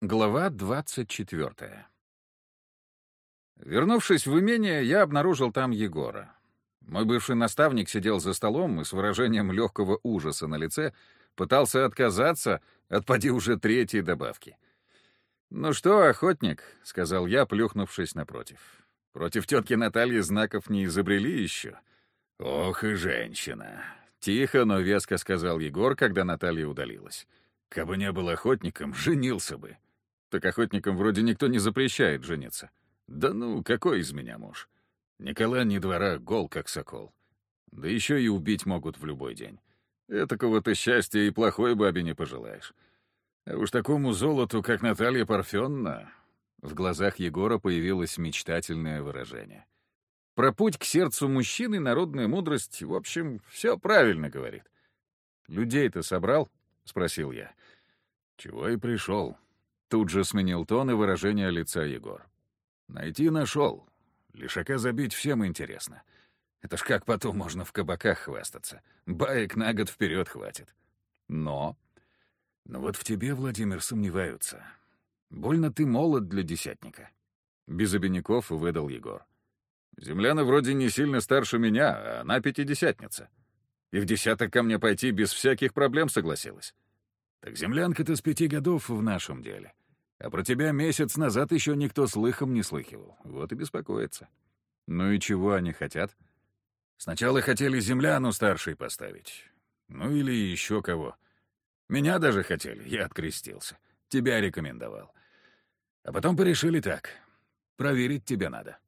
Глава 24. Вернувшись в имение, я обнаружил там Егора. Мой бывший наставник сидел за столом и с выражением легкого ужаса на лице пытался отказаться от поди уже третьей добавки. «Ну что, охотник», — сказал я, плюхнувшись напротив, — «против тетки Натальи знаков не изобрели еще?» «Ох и женщина!» — тихо, но веско сказал Егор, когда Наталья удалилась. «Кабы не был охотником, женился бы». «Так охотникам вроде никто не запрещает жениться». «Да ну, какой из меня муж? Никола ни двора, гол как сокол. Да еще и убить могут в любой день. Этакого-то счастья и плохой бабе не пожелаешь. А уж такому золоту, как Наталья Парфенна...» В глазах Егора появилось мечтательное выражение. Про путь к сердцу мужчины народная мудрость, в общем, все правильно говорит. «Людей-то собрал?» — спросил я. «Чего и пришел». Тут же сменил тон и выражение лица Егор. «Найти нашел. Лишака забить всем интересно. Это ж как потом можно в кабаках хвастаться. Баек на год вперед хватит. Но... Но вот в тебе, Владимир, сомневаются. Больно ты молод для десятника. Без обиняков выдал Егор. Земляна вроде не сильно старше меня, а она пятидесятница. И в десяток ко мне пойти без всяких проблем согласилась. Так землянка-то с пяти годов в нашем деле. А про тебя месяц назад еще никто слыхом не слыхивал. Вот и беспокоится. Ну и чего они хотят? Сначала хотели земляну старшей поставить. Ну или еще кого. Меня даже хотели, я открестился. Тебя рекомендовал. А потом порешили так. Проверить тебе надо.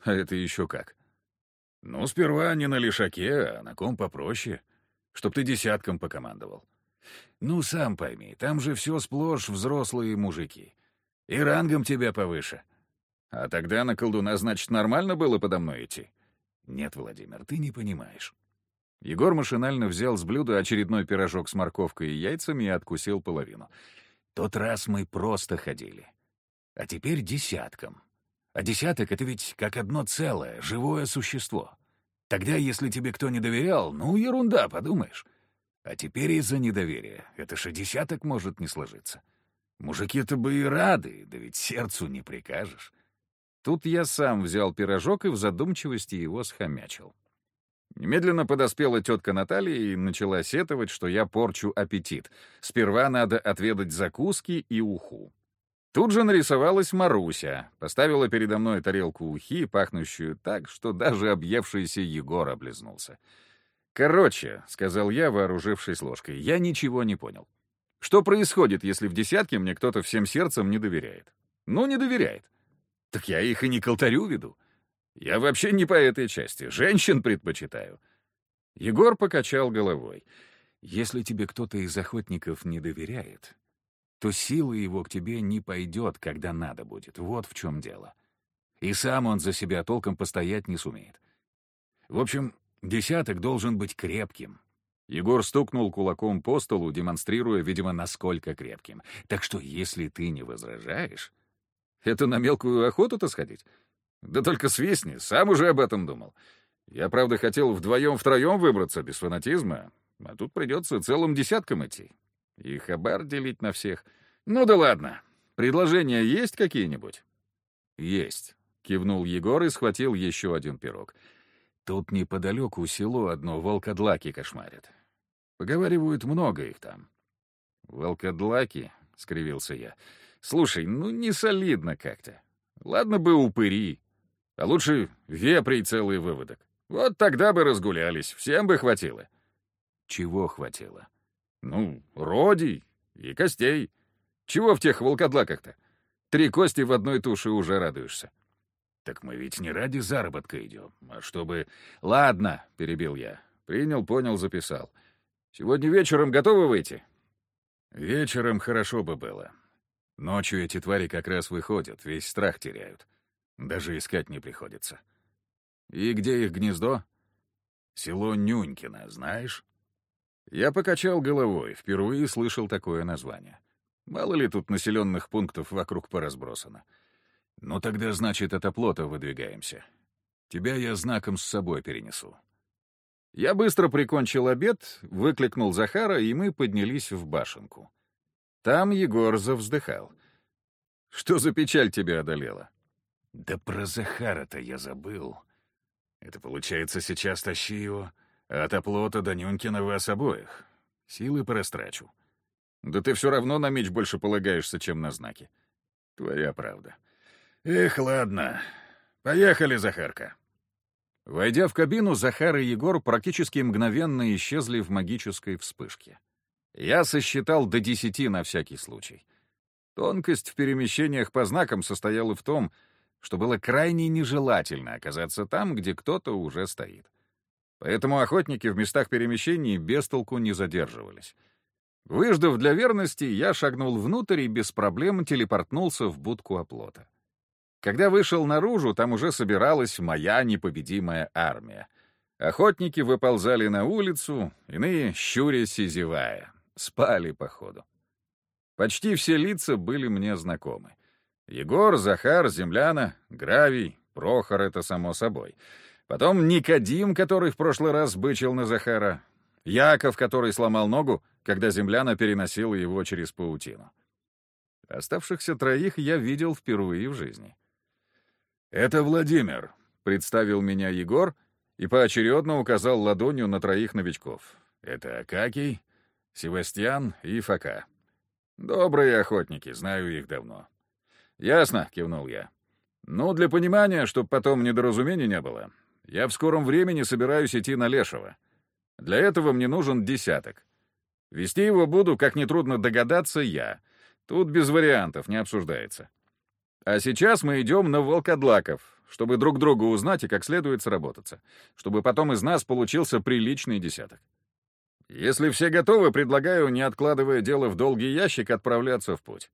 А это еще как? Ну, сперва не на лишаке, а на ком попроще. Чтоб ты десятком покомандовал. Ну, сам пойми, там же все сплошь взрослые мужики. И рангом тебя повыше. А тогда на колдуна, значит, нормально было подо мной идти? Нет, Владимир, ты не понимаешь. Егор машинально взял с блюда очередной пирожок с морковкой и яйцами и откусил половину. Тот раз мы просто ходили. А теперь десятком. А десяток — это ведь как одно целое, живое существо. Тогда, если тебе кто не доверял, ну, ерунда, подумаешь. А теперь из-за недоверия. Это же десяток может не сложиться. Мужики-то бы и рады, да ведь сердцу не прикажешь. Тут я сам взял пирожок и в задумчивости его схомячил. Немедленно подоспела тетка Наталья и начала сетовать, что я порчу аппетит. Сперва надо отведать закуски и уху. Тут же нарисовалась Маруся, поставила передо мной тарелку ухи, пахнущую так, что даже объевшийся Егор облизнулся. «Короче», — сказал я, вооружившись ложкой, — «я ничего не понял. Что происходит, если в десятке мне кто-то всем сердцем не доверяет? Ну, не доверяет. Так я их и не к веду. Я вообще не по этой части. Женщин предпочитаю». Егор покачал головой. «Если тебе кто-то из охотников не доверяет, то сила его к тебе не пойдет, когда надо будет. Вот в чем дело. И сам он за себя толком постоять не сумеет. В общем, Десяток должен быть крепким. Егор стукнул кулаком по столу, демонстрируя, видимо, насколько крепким. Так что, если ты не возражаешь... Это на мелкую охоту-то сходить? Да только свистни, сам уже об этом думал. Я, правда, хотел вдвоем-втроем выбраться без фанатизма, а тут придется целым десяткам идти. И хабар делить на всех. Ну да ладно. Предложения есть какие-нибудь? Есть. Кивнул Егор и схватил еще один пирог. Тут неподалеку село одно волкодлаки кошмарят. Поговаривают, много их там. «Волкодлаки?» — скривился я. «Слушай, ну не солидно как-то. Ладно бы упыри, а лучше вепрей целый выводок. Вот тогда бы разгулялись, всем бы хватило». «Чего хватило?» «Ну, родий и костей. Чего в тех волкодлаках-то? Три кости в одной туше уже радуешься». «Так мы ведь не ради заработка идем, а чтобы...» «Ладно», — перебил я. Принял, понял, записал. «Сегодня вечером готовы выйти?» «Вечером хорошо бы было. Ночью эти твари как раз выходят, весь страх теряют. Даже искать не приходится. И где их гнездо?» «Село Нюнькино, знаешь?» Я покачал головой, впервые слышал такое название. Мало ли тут населенных пунктов вокруг поразбросано. «Ну тогда, значит, от оплота выдвигаемся. Тебя я знаком с собой перенесу». Я быстро прикончил обед, выкликнул Захара, и мы поднялись в башенку. Там Егор завздыхал. Что за печаль тебя одолела?» «Да про Захара-то я забыл. Это, получается, сейчас тащи его, а от оплота до Нюнькина вас обоих. Силы порастрачу». «Да ты все равно на меч больше полагаешься, чем на знаки». «Твоя правда». «Эх, ладно. Поехали, Захарка». Войдя в кабину, Захар и Егор практически мгновенно исчезли в магической вспышке. Я сосчитал до десяти на всякий случай. Тонкость в перемещениях по знакам состояла в том, что было крайне нежелательно оказаться там, где кто-то уже стоит. Поэтому охотники в местах перемещений без толку не задерживались. Выждав для верности, я шагнул внутрь и без проблем телепортнулся в будку оплота. Когда вышел наружу, там уже собиралась моя непобедимая армия. Охотники выползали на улицу, иные, щурясь и зевая, спали походу. Почти все лица были мне знакомы. Егор, Захар, Земляна, Гравий, Прохор — это само собой. Потом Никодим, который в прошлый раз бычил на Захара. Яков, который сломал ногу, когда Земляна переносила его через паутину. Оставшихся троих я видел впервые в жизни. «Это Владимир», — представил меня Егор и поочередно указал ладонью на троих новичков. «Это Акакий, Севастьян и Фока. Добрые охотники, знаю их давно». «Ясно», — кивнул я. «Ну, для понимания, чтобы потом недоразумений не было, я в скором времени собираюсь идти на Лешего. Для этого мне нужен десяток. Вести его буду, как нетрудно догадаться, я. Тут без вариантов, не обсуждается. А сейчас мы идем на волкодлаков, чтобы друг друга узнать и как следует сработаться, чтобы потом из нас получился приличный десяток. Если все готовы, предлагаю, не откладывая дело в долгий ящик, отправляться в путь.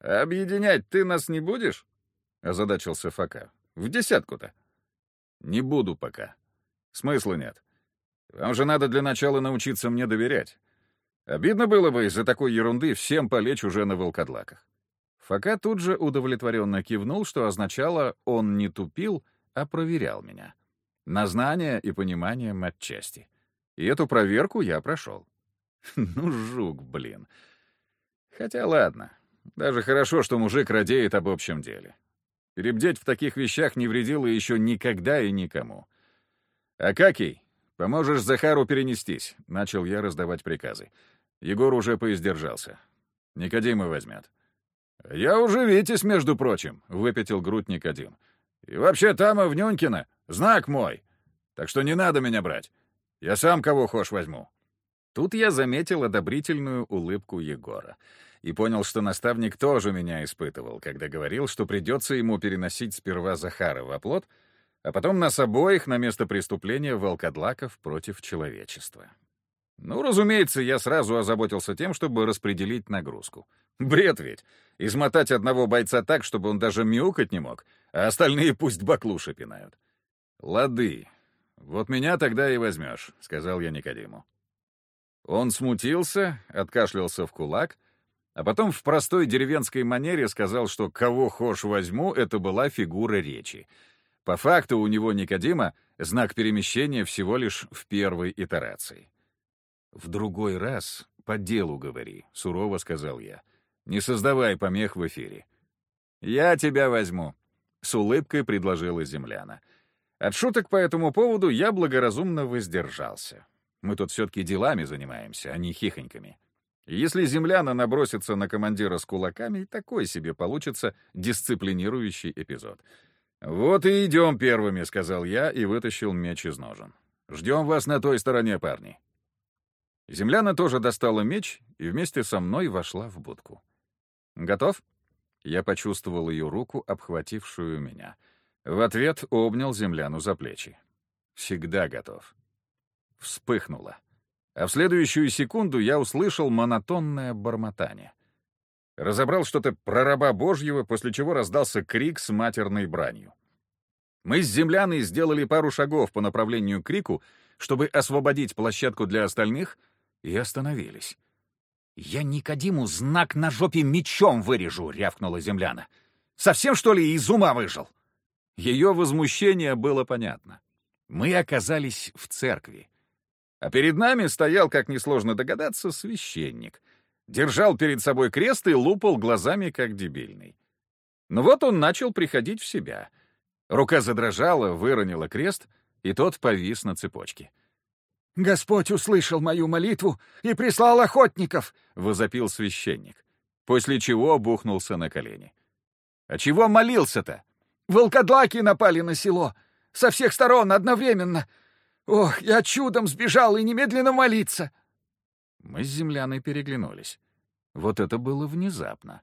«Объединять ты нас не будешь?» — озадачился Фока. «В десятку-то». «Не буду пока. Смысла нет. Вам же надо для начала научиться мне доверять. Обидно было бы из-за такой ерунды всем полечь уже на волкодлаках. Фока тут же удовлетворенно кивнул, что означало «он не тупил, а проверял меня». На знание и понимание матчасти. И эту проверку я прошел. Ну, жук, блин. Хотя ладно. Даже хорошо, что мужик радеет об общем деле. Перебдеть в таких вещах не вредило еще никогда и никому. «Акакий, поможешь Захару перенестись», — начал я раздавать приказы. Егор уже поиздержался. Никодима возьмет. «Я уже Витязь, между прочим», — выпятил грудь Никодим. «И вообще там, в Нюнькино, знак мой. Так что не надо меня брать. Я сам кого хошь возьму». Тут я заметил одобрительную улыбку Егора и понял, что наставник тоже меня испытывал, когда говорил, что придется ему переносить сперва Захара в оплот, а потом нас обоих на место преступления волкодлаков против человечества. Ну, разумеется, я сразу озаботился тем, чтобы распределить нагрузку. Бред ведь. Измотать одного бойца так, чтобы он даже мяукать не мог, а остальные пусть баклуши пинают. «Лады. Вот меня тогда и возьмешь», — сказал я Никодиму. Он смутился, откашлялся в кулак, а потом в простой деревенской манере сказал, что «кого хошь возьму» — это была фигура речи. По факту у него Никодима знак перемещения всего лишь в первой итерации. «В другой раз по делу говори», — сурово сказал я. Не создавай помех в эфире. «Я тебя возьму», — с улыбкой предложила земляна. От шуток по этому поводу я благоразумно воздержался. Мы тут все-таки делами занимаемся, а не хихоньками. Если земляна набросится на командира с кулаками, такой себе получится дисциплинирующий эпизод. «Вот и идем первыми», — сказал я и вытащил меч из ножен. «Ждем вас на той стороне, парни». Земляна тоже достала меч и вместе со мной вошла в будку. «Готов?» Я почувствовал ее руку, обхватившую меня. В ответ обнял земляну за плечи. «Всегда готов». Вспыхнуло. А в следующую секунду я услышал монотонное бормотание. Разобрал что-то про раба Божьего, после чего раздался крик с матерной бранью. Мы с земляной сделали пару шагов по направлению к крику, чтобы освободить площадку для остальных, и остановились. «Я Никодиму знак на жопе мечом вырежу!» — рявкнула земляна. «Совсем, что ли, из ума выжил?» Ее возмущение было понятно. Мы оказались в церкви. А перед нами стоял, как несложно догадаться, священник. Держал перед собой крест и лупал глазами, как дебильный. Но вот он начал приходить в себя. Рука задрожала, выронила крест, и тот повис на цепочке. «Господь услышал мою молитву и прислал охотников!» — возопил священник, после чего бухнулся на колени. «А чего молился-то?» «Волкодлаки напали на село! Со всех сторон одновременно! Ох, я чудом сбежал и немедленно молиться!» Мы с земляной переглянулись. Вот это было внезапно.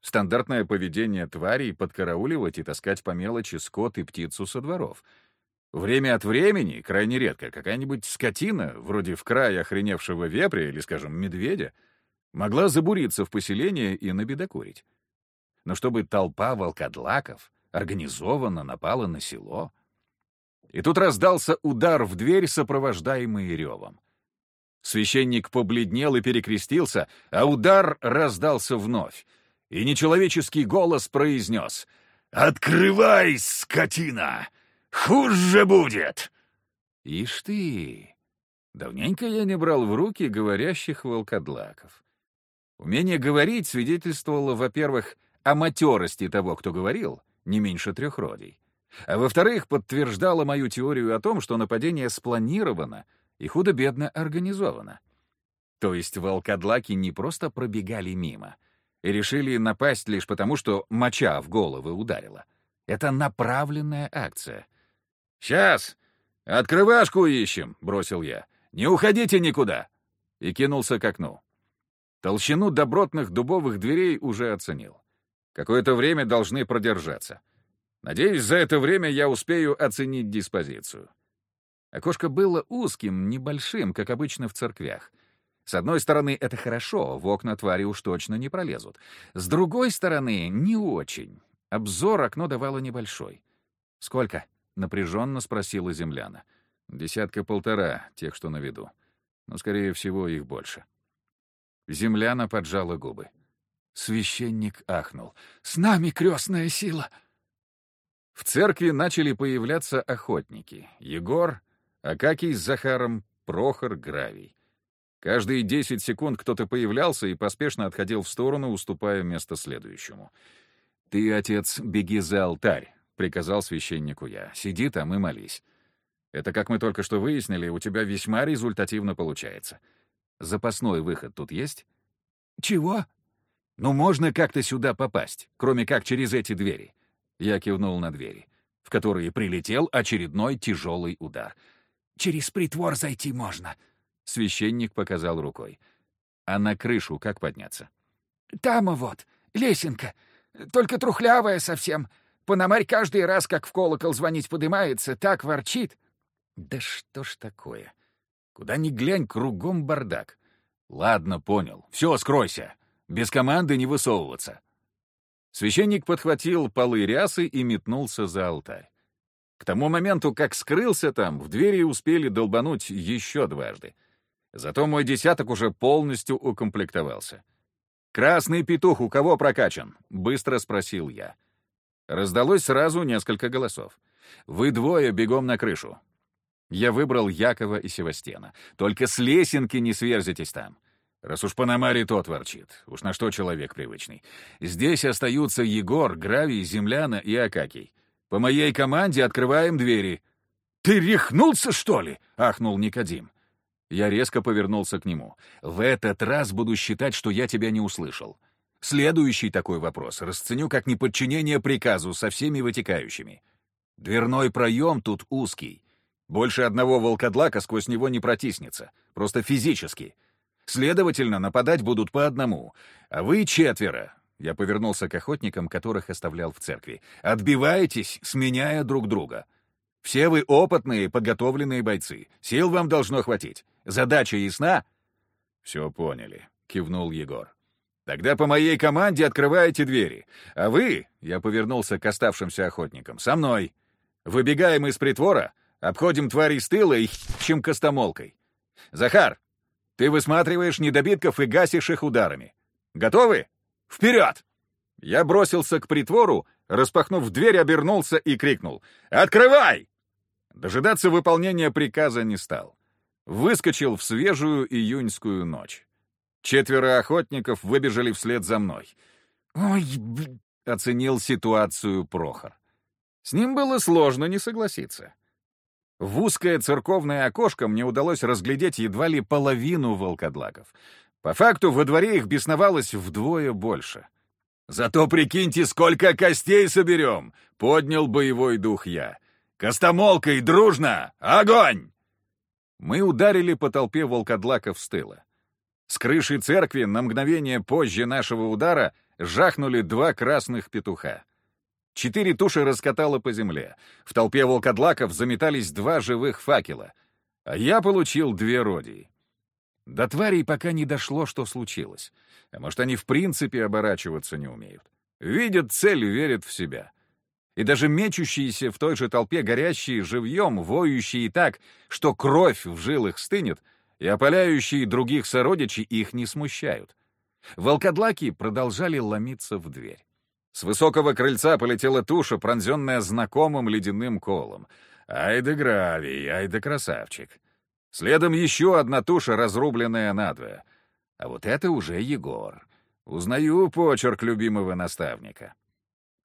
Стандартное поведение тварей — подкарауливать и таскать по мелочи скот и птицу со дворов — Время от времени, крайне редко, какая-нибудь скотина, вроде в край охреневшего вепря или, скажем, медведя, могла забуриться в поселение и набедокурить. Но чтобы толпа волкодлаков организованно напала на село... И тут раздался удар в дверь, сопровождаемый ревом. Священник побледнел и перекрестился, а удар раздался вновь, и нечеловеческий голос произнес «Открывай, скотина! Хуже будет!» Ишь ты! Давненько я не брал в руки говорящих волкодлаков. Умение говорить свидетельствовало, во-первых, о матерости того, кто говорил, не меньше трех родий. А во-вторых, подтверждало мою теорию о том, что нападение спланировано и худо-бедно организовано. То есть волкодлаки не просто пробегали мимо и решили напасть лишь потому, что моча в головы ударила. Это направленная акция — «Сейчас! Открывашку ищем!» — бросил я. «Не уходите никуда!» И кинулся к окну. Толщину добротных дубовых дверей уже оценил. Какое-то время должны продержаться. Надеюсь, за это время я успею оценить диспозицию. Окошко было узким, небольшим, как обычно в церквях. С одной стороны, это хорошо, в окна твари уж точно не пролезут. С другой стороны, не очень. Обзор окно давало небольшой. «Сколько?» Напряженно спросила земляна. Десятка-полтора тех, что на виду. Но, скорее всего, их больше. Земляна поджала губы. Священник ахнул. «С нами крестная сила!» В церкви начали появляться охотники. Егор, Акакий с Захаром, Прохор, Гравий. Каждые десять секунд кто-то появлялся и поспешно отходил в сторону, уступая место следующему. «Ты, отец, беги за алтарь приказал священнику я. «Сиди там и молись. Это, как мы только что выяснили, у тебя весьма результативно получается. Запасной выход тут есть?» «Чего?» «Ну, можно как-то сюда попасть, кроме как через эти двери». Я кивнул на двери, в которые прилетел очередной тяжелый удар. «Через притвор зайти можно», — священник показал рукой. «А на крышу как подняться?» «Там вот, лесенка, только трухлявая совсем. Пономарь каждый раз, как в колокол звонить подымается, так ворчит. Да что ж такое? Куда ни глянь, кругом бардак. Ладно, понял. Все, скройся. Без команды не высовываться. Священник подхватил полы рясы и метнулся за алтарь. К тому моменту, как скрылся там, в двери успели долбануть еще дважды. Зато мой десяток уже полностью укомплектовался. «Красный петух у кого прокачан?» — быстро спросил я. Раздалось сразу несколько голосов. «Вы двое бегом на крышу». Я выбрал Якова и Севастьяна. «Только с лесенки не сверзитесь там. Раз уж Панамари тот ворчит. Уж на что человек привычный. Здесь остаются Егор, Гравий, Земляна и Акакий. По моей команде открываем двери». «Ты рехнулся, что ли?» — ахнул Никодим. Я резко повернулся к нему. «В этот раз буду считать, что я тебя не услышал. Следующий такой вопрос расценю как неподчинение приказу со всеми вытекающими. Дверной проем тут узкий. Больше одного волкодлака сквозь него не протиснется, просто физически. Следовательно, нападать будут по одному. А вы четверо, я повернулся к охотникам, которых оставлял в церкви, отбиваетесь, сменяя друг друга. Все вы опытные, подготовленные бойцы. Сил вам должно хватить. Задача ясна? Все поняли, кивнул Егор. Тогда по моей команде открываете двери. А вы, — я повернулся к оставшимся охотникам, — со мной. Выбегаем из притвора, обходим твари с тыла и чем костомолкой. Захар, ты высматриваешь недобитков и гасишь их ударами. Готовы? Вперед! Я бросился к притвору, распахнув дверь, обернулся и крикнул «Открывай!». Дожидаться выполнения приказа не стал. Выскочил в свежую июньскую ночь. Четверо охотников выбежали вслед за мной. «Ой, блин!» оценил ситуацию Прохор. С ним было сложно не согласиться. В узкое церковное окошко мне удалось разглядеть едва ли половину волкодлаков. По факту во дворе их бесновалось вдвое больше. «Зато прикиньте, сколько костей соберем!» — поднял боевой дух я. «Костомолкой дружно! Огонь!» Мы ударили по толпе волкодлаков с тыла. С крыши церкви на мгновение позже нашего удара жахнули два красных петуха. Четыре туши раскатало по земле. В толпе волкодлаков заметались два живых факела. А я получил две родии. До тварей пока не дошло, что случилось. А может, они в принципе оборачиваться не умеют. Видят цель, верят в себя. И даже мечущиеся в той же толпе горящие живьем, воющие так, что кровь в жилах стынет, и опаляющие других сородичей их не смущают. Волкодлаки продолжали ломиться в дверь. С высокого крыльца полетела туша, пронзенная знакомым ледяным колом. Ай да гравий, ай да красавчик. Следом еще одна туша, разрубленная надвое. А вот это уже Егор. Узнаю почерк любимого наставника.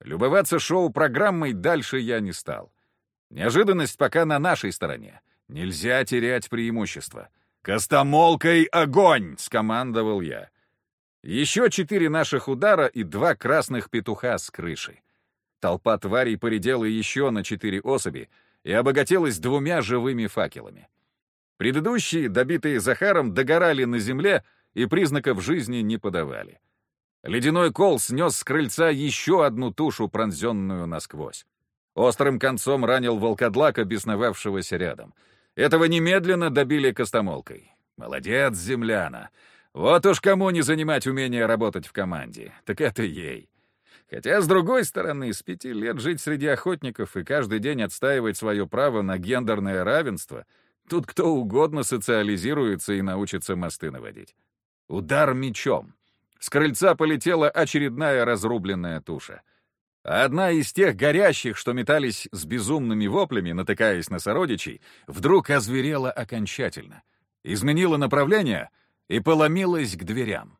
Любоваться шоу-программой дальше я не стал. Неожиданность пока на нашей стороне. Нельзя терять преимущество. «Костомолкой огонь!» — скомандовал я. Еще четыре наших удара и два красных петуха с крыши. Толпа тварей поредела еще на четыре особи и обогатилась двумя живыми факелами. Предыдущие, добитые Захаром, догорали на земле и признаков жизни не подавали. Ледяной кол снес с крыльца еще одну тушу, пронзенную насквозь. Острым концом ранил волкодлака, бесновавшегося рядом. Этого немедленно добили костомолкой. Молодец, земляна! Вот уж кому не занимать умение работать в команде, так это ей. Хотя, с другой стороны, с пяти лет жить среди охотников и каждый день отстаивать свое право на гендерное равенство, тут кто угодно социализируется и научится мосты наводить. Удар мечом. С крыльца полетела очередная разрубленная туша. Одна из тех горящих, что метались с безумными воплями, натыкаясь на сородичей, вдруг озверела окончательно. Изменила направление — и поломилась к дверям.